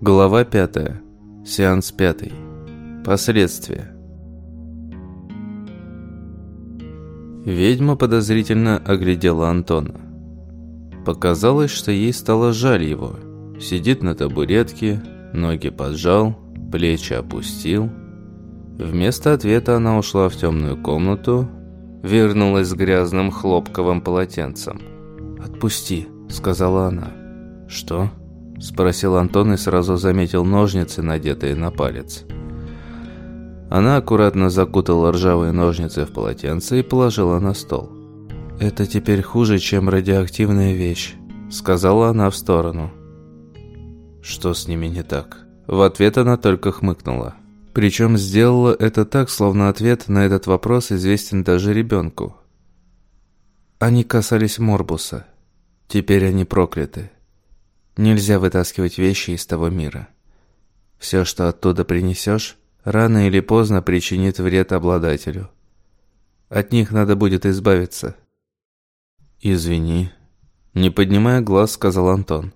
Глава 5. Сеанс 5. Последствия. Ведьма подозрительно оглядела Антона. Показалось, что ей стало жаль его. Сидит на табуретке, ноги поджал, плечи опустил. Вместо ответа она ушла в темную комнату, вернулась с грязным хлопковым полотенцем. «Отпусти», — сказала она. «Что?» – спросил Антон и сразу заметил ножницы, надетые на палец. Она аккуратно закутала ржавые ножницы в полотенце и положила на стол. «Это теперь хуже, чем радиоактивная вещь», – сказала она в сторону. «Что с ними не так?» В ответ она только хмыкнула. Причем сделала это так, словно ответ на этот вопрос известен даже ребенку. Они касались Морбуса. Теперь они прокляты. Нельзя вытаскивать вещи из того мира. Все, что оттуда принесешь, рано или поздно причинит вред обладателю. От них надо будет избавиться. «Извини», — не поднимая глаз, сказал Антон.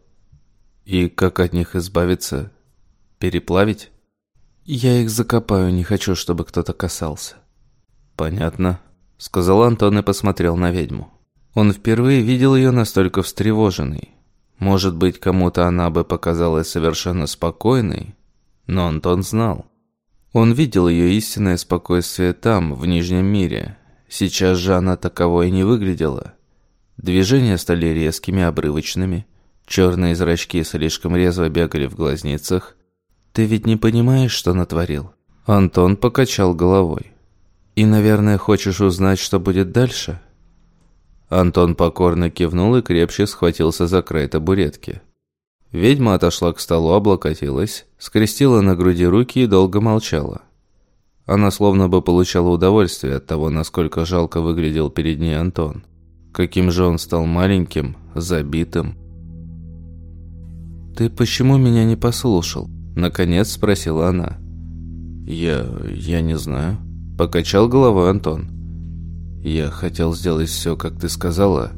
«И как от них избавиться? Переплавить?» «Я их закопаю, не хочу, чтобы кто-то касался». «Понятно», — сказал Антон и посмотрел на ведьму. Он впервые видел ее настолько встревоженной. Может быть, кому-то она бы показалась совершенно спокойной, но Антон знал. Он видел ее истинное спокойствие там, в Нижнем мире. Сейчас же она таковой не выглядела. Движения стали резкими, обрывочными. Черные зрачки слишком резво бегали в глазницах. «Ты ведь не понимаешь, что натворил?» Антон покачал головой. «И, наверное, хочешь узнать, что будет дальше?» Антон покорно кивнул и крепче схватился за край табуретки. Ведьма отошла к столу, облокотилась, скрестила на груди руки и долго молчала. Она словно бы получала удовольствие от того, насколько жалко выглядел перед ней Антон. Каким же он стал маленьким, забитым. «Ты почему меня не послушал?» Наконец спросила она. «Я... я не знаю». Покачал головой Антон. Я хотел сделать все, как ты сказала.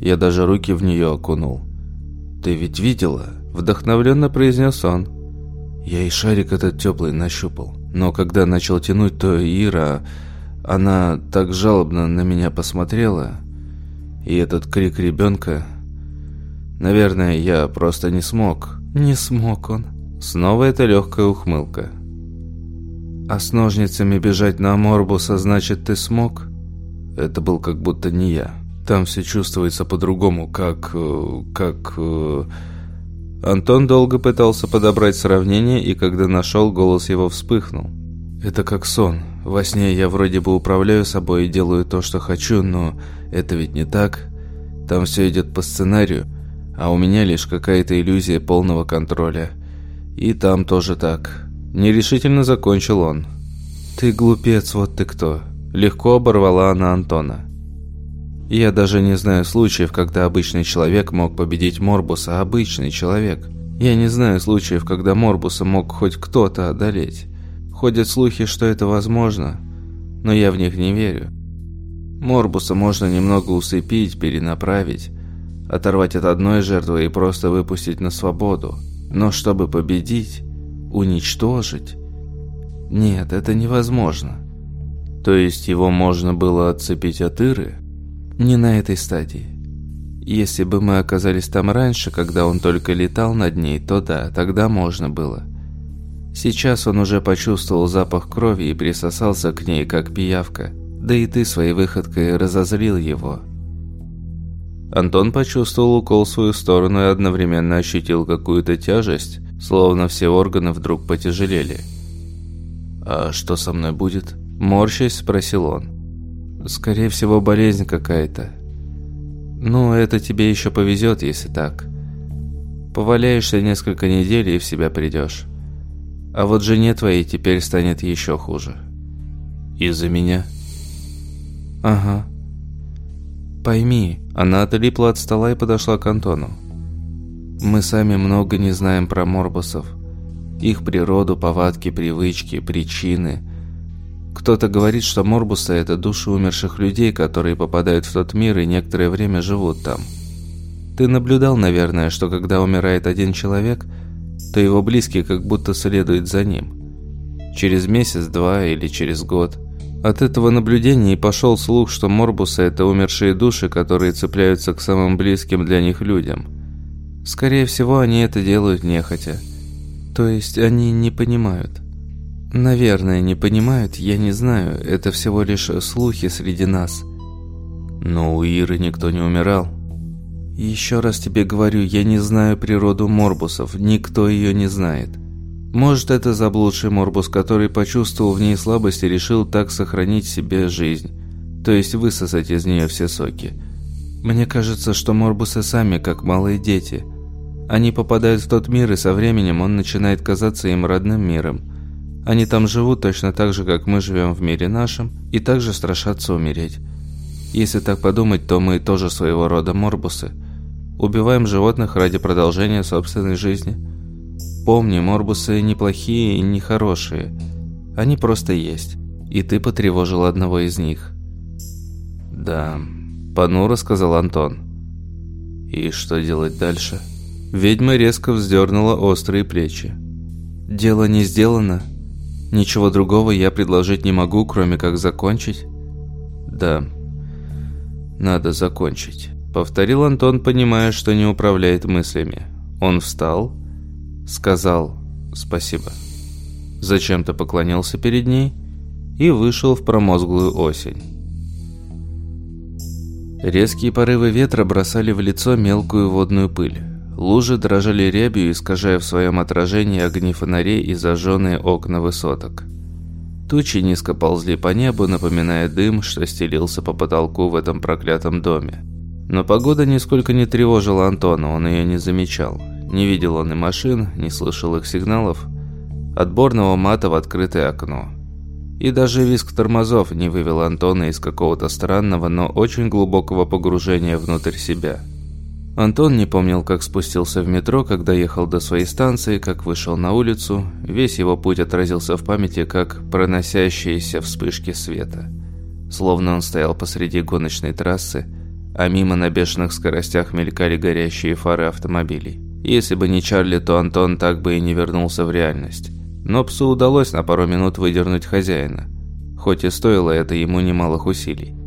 Я даже руки в нее окунул. Ты ведь видела? Вдохновленно произнес он. Я и шарик этот теплый нащупал. Но когда начал тянуть, то Ира... Она так жалобно на меня посмотрела. И этот крик ребенка... Наверное, я просто не смог. Не смог он. Снова эта легкая ухмылка. А с ножницами бежать на Морбуса, значит, ты смог? Это был как будто не я. Там все чувствуется по-другому, как... Э, как... Э. Антон долго пытался подобрать сравнение, и когда нашел, голос его вспыхнул. «Это как сон. Во сне я вроде бы управляю собой и делаю то, что хочу, но это ведь не так. Там все идет по сценарию, а у меня лишь какая-то иллюзия полного контроля. И там тоже так». Нерешительно закончил он. «Ты глупец, вот ты кто. Легко оборвала она Антона. Я даже не знаю случаев, когда обычный человек мог победить Морбуса, обычный человек. Я не знаю случаев, когда Морбуса мог хоть кто-то одолеть. Ходят слухи, что это возможно, но я в них не верю. Морбуса можно немного усыпить, перенаправить, оторвать от одной жертвы и просто выпустить на свободу. Но чтобы победить, уничтожить... Нет, это невозможно. То есть его можно было отцепить от Иры? Не на этой стадии. Если бы мы оказались там раньше, когда он только летал над ней, то да, тогда можно было. Сейчас он уже почувствовал запах крови и присосался к ней, как пиявка. Да и ты своей выходкой разозлил его. Антон почувствовал укол в свою сторону и одновременно ощутил какую-то тяжесть, словно все органы вдруг потяжелели. «А что со мной будет?» Морщась, спросил он. «Скорее всего, болезнь какая-то. Ну, это тебе еще повезет, если так. Поваляешься несколько недель и в себя придешь. А вот жене твоей теперь станет еще хуже». «Из-за меня?» «Ага». «Пойми, она отлипла от стола и подошла к Антону. Мы сами много не знаем про морбусов. Их природу, повадки, привычки, причины – кто-то говорит, что Морбусы – это души умерших людей, которые попадают в тот мир и некоторое время живут там. Ты наблюдал, наверное, что когда умирает один человек, то его близкие как будто следуют за ним. Через месяц-два или через год. От этого наблюдения и пошел слух, что Морбусы – это умершие души, которые цепляются к самым близким для них людям. Скорее всего, они это делают нехотя. То есть они не понимают. Наверное, не понимают, я не знаю, это всего лишь слухи среди нас. Но у Иры никто не умирал. Еще раз тебе говорю, я не знаю природу морбусов, никто ее не знает. Может, это заблудший морбус, который почувствовал в ней слабость и решил так сохранить себе жизнь, то есть высосать из нее все соки. Мне кажется, что морбусы сами как малые дети. Они попадают в тот мир, и со временем он начинает казаться им родным миром. Они там живут точно так же, как мы живем в мире нашем, и также страшатся умереть. Если так подумать, то мы тоже своего рода морбусы. Убиваем животных ради продолжения собственной жизни. Помни, морбусы неплохие и не хорошие. Они просто есть. И ты потревожил одного из них. Да, понуро сказал Антон. И что делать дальше? Ведьма резко вздернула острые плечи. Дело не сделано. Ничего другого я предложить не могу, кроме как закончить. Да, надо закончить. Повторил Антон, понимая, что не управляет мыслями. Он встал, сказал «спасибо». Зачем-то поклонился перед ней и вышел в промозглую осень. Резкие порывы ветра бросали в лицо мелкую водную пыль. Лужи дрожали рябью, искажая в своем отражении огни фонарей и зажженные окна высоток. Тучи низко ползли по небу, напоминая дым, что стелился по потолку в этом проклятом доме. Но погода нисколько не тревожила Антона, он ее не замечал. Не видел он и машин, не слышал их сигналов. Отборного мата в открытое окно. И даже визг тормозов не вывел Антона из какого-то странного, но очень глубокого погружения внутрь себя. Антон не помнил, как спустился в метро, когда ехал до своей станции, как вышел на улицу. Весь его путь отразился в памяти, как проносящиеся вспышки света. Словно он стоял посреди гоночной трассы, а мимо на бешеных скоростях мелькали горящие фары автомобилей. Если бы не Чарли, то Антон так бы и не вернулся в реальность. Но псу удалось на пару минут выдернуть хозяина, хоть и стоило это ему немалых усилий.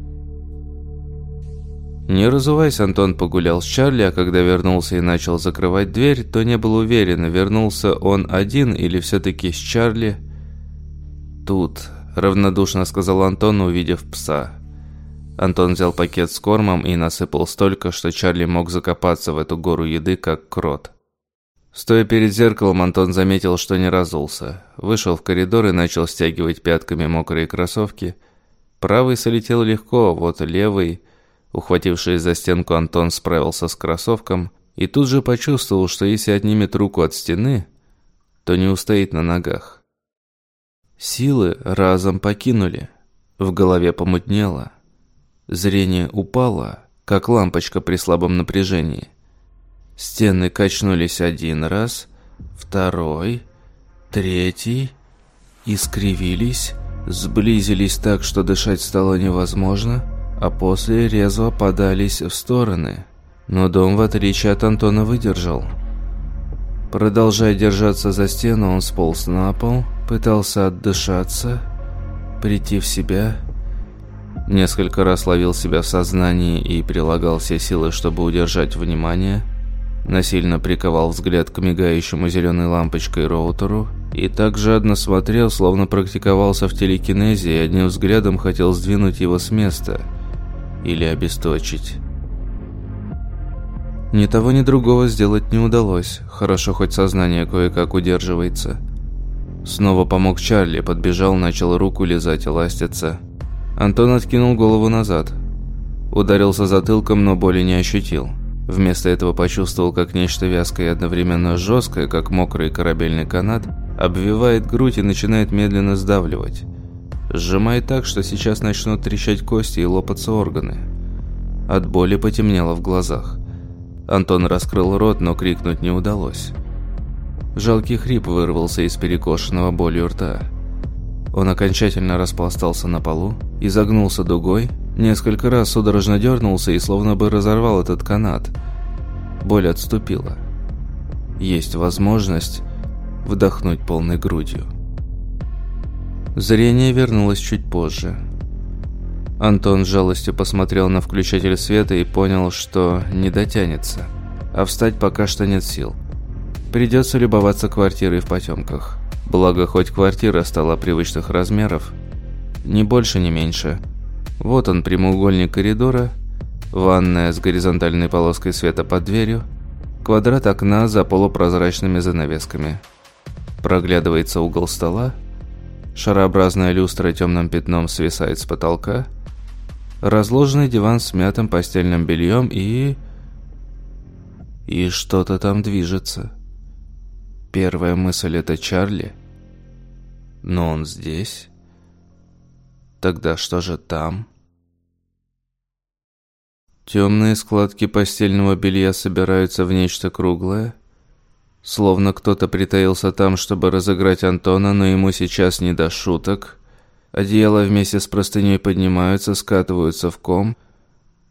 Не разуваясь, Антон погулял с Чарли, а когда вернулся и начал закрывать дверь, то не был уверен, вернулся он один или все-таки с Чарли. «Тут», – равнодушно сказал Антон, увидев пса. Антон взял пакет с кормом и насыпал столько, что Чарли мог закопаться в эту гору еды, как крот. Стоя перед зеркалом, Антон заметил, что не разулся. Вышел в коридор и начал стягивать пятками мокрые кроссовки. Правый солетел легко, вот левый, ухватившись за стенку, Антон справился с кроссовком и тут же почувствовал, что если отнимет руку от стены, то не устоит на ногах. Силы разом покинули, в голове помутнело. Зрение упало, как лампочка при слабом напряжении. Стены качнулись один раз, второй, третий, искривились, сблизились так, что дышать стало невозможно, а после резво подались в стороны. Но дом, в отличие от Антона, выдержал. Продолжая держаться за стену, он сполз на пол, пытался отдышаться, прийти в себя – Несколько раз ловил себя в сознании и прилагал все силы, чтобы удержать внимание. Насильно приковал взгляд к мигающему зеленой лампочкой роутеру и так жадно смотрел, словно практиковался в телекинезе и одним взглядом хотел сдвинуть его с места или обесточить. Ни того, ни другого сделать не удалось. Хорошо, хоть сознание кое-как удерживается. Снова помог Чарли, подбежал, начал руку лизать и ластиться. Антон откинул голову назад. Ударился затылком, но боли не ощутил. Вместо этого почувствовал, как нечто вязкое и одновременно жесткое, как мокрый корабельный канат, обвивает грудь и начинает медленно сдавливать. Сжимает так, что сейчас начнут трещать кости и лопаться органы. От боли потемнело в глазах. Антон раскрыл рот, но крикнуть не удалось. Жалкий хрип вырвался из перекошенного болью рта. Он окончательно распластался на полу, изогнулся дугой, несколько раз судорожно дернулся и словно бы разорвал этот канат. Боль отступила. есть возможность вдохнуть полной грудью. Зрение вернулось чуть позже. Антон с жалостью посмотрел на включатель света и понял, что не дотянется, а встать пока что нет сил. Придется любоваться квартирой в потемках. Благо, хоть квартира стала привычных размеров, ни больше, ни меньше. Вот он, прямоугольник коридора, ванная с горизонтальной полоской света под дверью, квадрат окна за полупрозрачными занавесками. Проглядывается угол стола, Шарообразная люстра темным пятном свисает с потолка. Разложенный диван с мятым постельным бельем и... И что-то там движется. Первая мысль это Чарли. Но он здесь. Тогда что же там? Темные складки постельного белья собираются в нечто круглое. Словно кто-то притаился там, чтобы разыграть Антона, но ему сейчас не до шуток. Одеяла вместе с простыней поднимаются, скатываются в ком,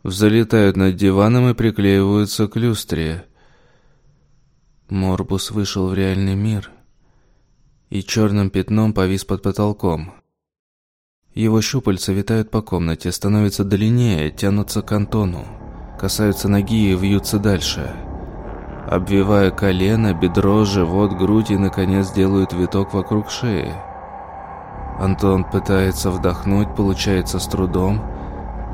взлетают над диваном и приклеиваются к люстре. Морбус вышел в реальный мир и черным пятном повис под потолком. Его щупальца витают по комнате, становятся длиннее, тянутся к Антону, касаются ноги и вьются дальше – обвивая колено, бедро, живот, грудь и, наконец, делают виток вокруг шеи. Антон пытается вдохнуть, получается с трудом,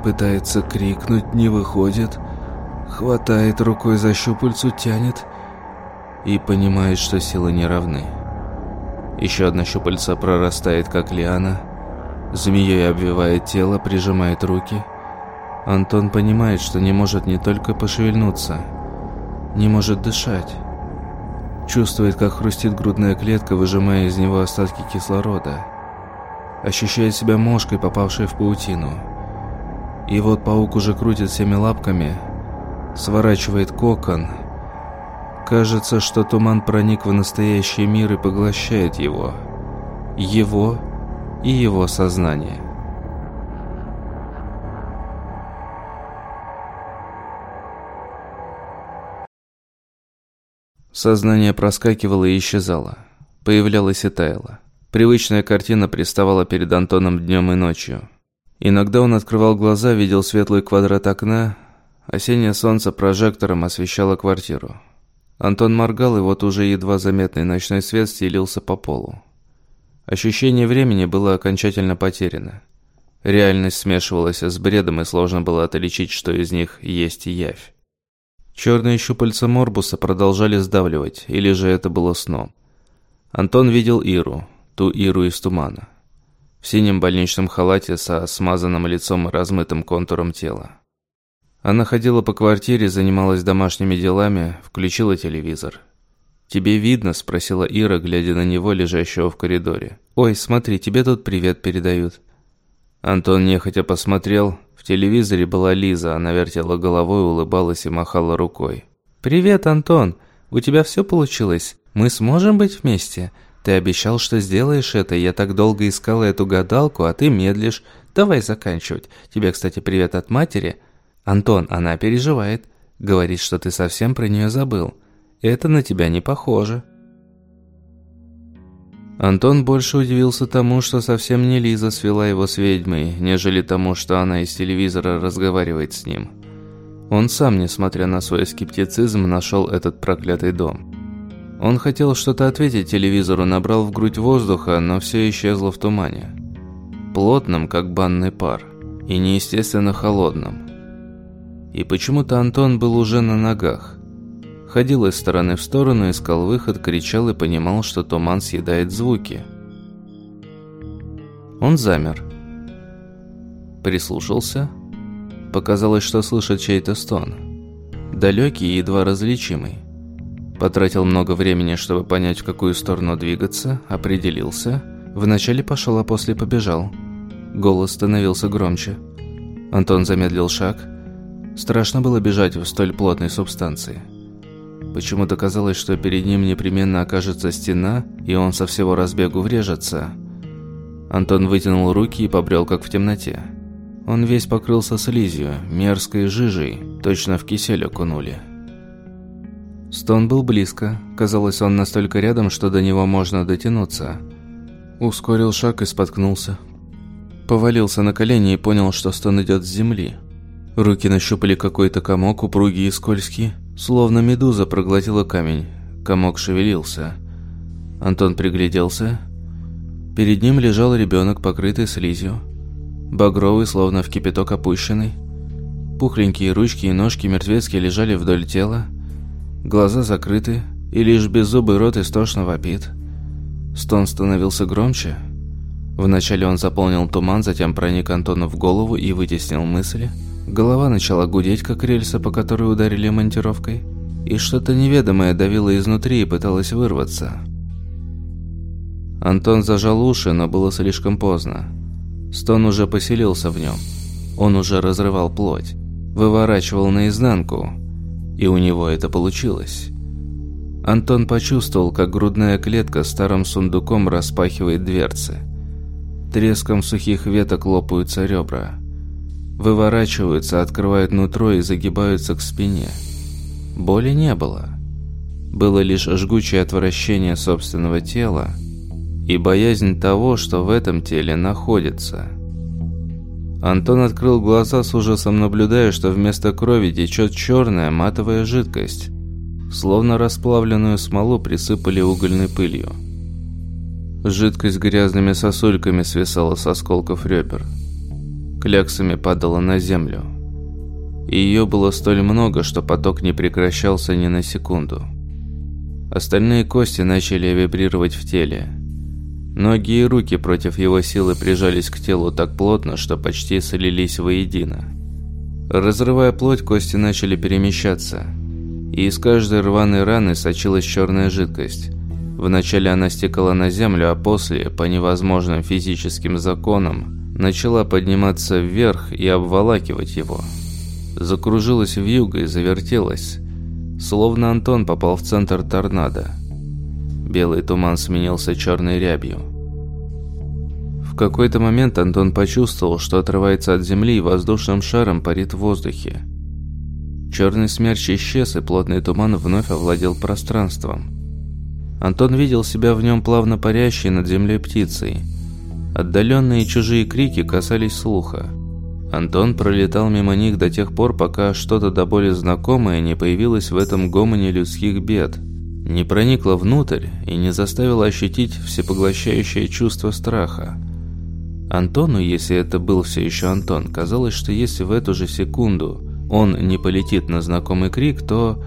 пытается крикнуть, не выходит, хватает рукой за щупальцу, тянет и понимает, что силы не равны. Еще одна щупальца прорастает, как лиана, змеей обвивает тело, прижимает руки. Антон понимает, что не может не только пошевельнуться – не может дышать. Чувствует, как хрустит грудная клетка, выжимая из него остатки кислорода. Ощущает себя мошкой, попавшей в паутину. И вот паук уже крутит всеми лапками, сворачивает кокон. Кажется, что туман проник в настоящий мир и поглощает его. Его и его сознание. Сознание проскакивало и исчезало. Появлялось и таяло. Привычная картина приставала перед Антоном днем и ночью. Иногда он открывал глаза, видел светлый квадрат окна. Осеннее солнце прожектором освещало квартиру. Антон моргал, и вот уже едва заметный ночной свет стелился по полу. Ощущение времени было окончательно потеряно. Реальность смешивалась с бредом, и сложно было отличить, что из них есть явь. Черные щупальца Морбуса продолжали сдавливать, или же это было сном. Антон видел Иру, ту Иру из тумана. В синем больничном халате со смазанным лицом и размытым контуром тела. Она ходила по квартире, занималась домашними делами, включила телевизор. «Тебе видно?» – спросила Ира, глядя на него, лежащего в коридоре. «Ой, смотри, тебе тут привет передают». Антон нехотя посмотрел, телевизоре была Лиза, она вертела головой, улыбалась и махала рукой. «Привет, Антон! У тебя все получилось? Мы сможем быть вместе? Ты обещал, что сделаешь это, я так долго искала эту гадалку, а ты медлишь. Давай заканчивать. Тебе, кстати, привет от матери. Антон, она переживает. Говорит, что ты совсем про нее забыл. Это на тебя не похоже». Антон больше удивился тому, что совсем не Лиза свела его с ведьмой, нежели тому, что она из телевизора разговаривает с ним. Он сам, несмотря на свой скептицизм, нашел этот проклятый дом. Он хотел что-то ответить телевизору, набрал в грудь воздуха, но все исчезло в тумане. Плотным, как банный пар, и неестественно холодным. И почему-то Антон был уже на ногах. Ходил из стороны в сторону, искал выход, кричал и понимал, что туман съедает звуки. Он замер. Прислушался. Показалось, что слышит чей-то стон. Далекий и едва различимый. Потратил много времени, чтобы понять, в какую сторону двигаться, определился. Вначале пошел, а после побежал. Голос становился громче. Антон замедлил шаг. Страшно было бежать в столь плотной субстанции. Почему-то казалось, что перед ним непременно окажется стена, и он со всего разбегу врежется. Антон вытянул руки и побрел, как в темноте. Он весь покрылся слизью, мерзкой жижей, точно в кисель окунули. Стон был близко. Казалось, он настолько рядом, что до него можно дотянуться. Ускорил шаг и споткнулся. Повалился на колени и понял, что стон идет с земли. Руки нащупали какой-то комок, упругий и скользкий. Словно медуза проглотила камень. Комок шевелился. Антон пригляделся. Перед ним лежал ребенок, покрытый слизью. Багровый, словно в кипяток опущенный. Пухленькие ручки и ножки мертвецки лежали вдоль тела. Глаза закрыты, и лишь беззубый рот истошно вопит. Стон становился громче. Вначале он заполнил туман, затем проник Антону в голову и вытеснил мысли. Голова начала гудеть, как рельса, по которой ударили монтировкой. И что-то неведомое давило изнутри и пыталось вырваться. Антон зажал уши, но было слишком поздно. Стон уже поселился в нем. Он уже разрывал плоть, выворачивал наизнанку, и у него это получилось. Антон почувствовал, как грудная клетка старым сундуком распахивает дверцы. Треском сухих веток лопаются ребра. Выворачиваются, открывают нутро и загибаются к спине. Боли не было. Было лишь жгучее отвращение собственного тела – и боязнь того, что в этом теле находится. Антон открыл глаза с ужасом, наблюдая, что вместо крови течет черная матовая жидкость. Словно расплавленную смолу присыпали угольной пылью. Жидкость грязными сосульками свисала с осколков ребер. Кляксами падала на землю. И ее было столь много, что поток не прекращался ни на секунду. Остальные кости начали вибрировать в теле. Ноги и руки против его силы прижались к телу так плотно, что почти слились воедино. Разрывая плоть, кости начали перемещаться. И из каждой рваной раны сочилась черная жидкость. Вначале она стекала на землю, а после, по невозможным физическим законам, начала подниматься вверх и обволакивать его. Закружилась вьюга и завертелась, словно Антон попал в центр торнадо. Белый туман сменился черной рябью. В какой-то момент Антон почувствовал, что отрывается от земли и воздушным шаром парит в воздухе. Черный смерч исчез, и плотный туман вновь овладел пространством. Антон видел себя в нем плавно парящей над землей птицей. Отдаленные чужие крики касались слуха. Антон пролетал мимо них до тех пор, пока что-то до боли знакомое не появилось в этом гомоне людских бед – не проникла внутрь и не заставила ощутить всепоглощающее чувство страха. Антону, если это был все еще Антон, казалось, что если в эту же секунду он не полетит на знакомый крик, то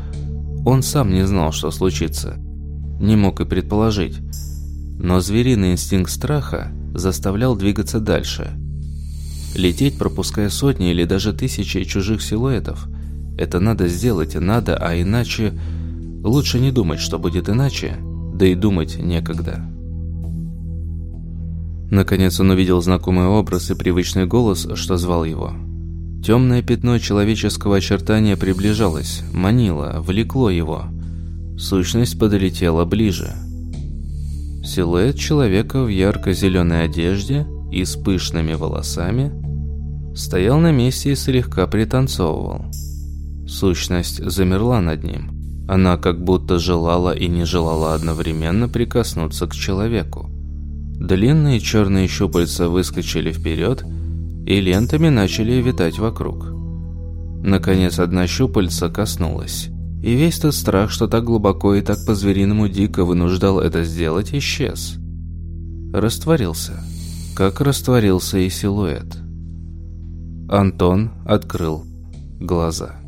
он сам не знал, что случится. Не мог и предположить. Но звериный инстинкт страха заставлял двигаться дальше. Лететь, пропуская сотни или даже тысячи чужих силуэтов. Это надо сделать, надо, а иначе Лучше не думать, что будет иначе, да и думать некогда. Наконец он увидел знакомый образ и привычный голос, что звал его. Темное пятно человеческого очертания приближалось, манило, влекло его. Сущность подлетела ближе. Силуэт человека в ярко-зеленой одежде и с пышными волосами стоял на месте и слегка пританцовывал. Сущность замерла над ним – она как будто желала и не желала одновременно прикоснуться к человеку. Длинные черные щупальца выскочили вперед и лентами начали витать вокруг. Наконец одна щупальца коснулась. И весь тот страх, что так глубоко и так по-звериному дико вынуждал это сделать, исчез. Растворился. Как растворился и силуэт. Антон открыл глаза.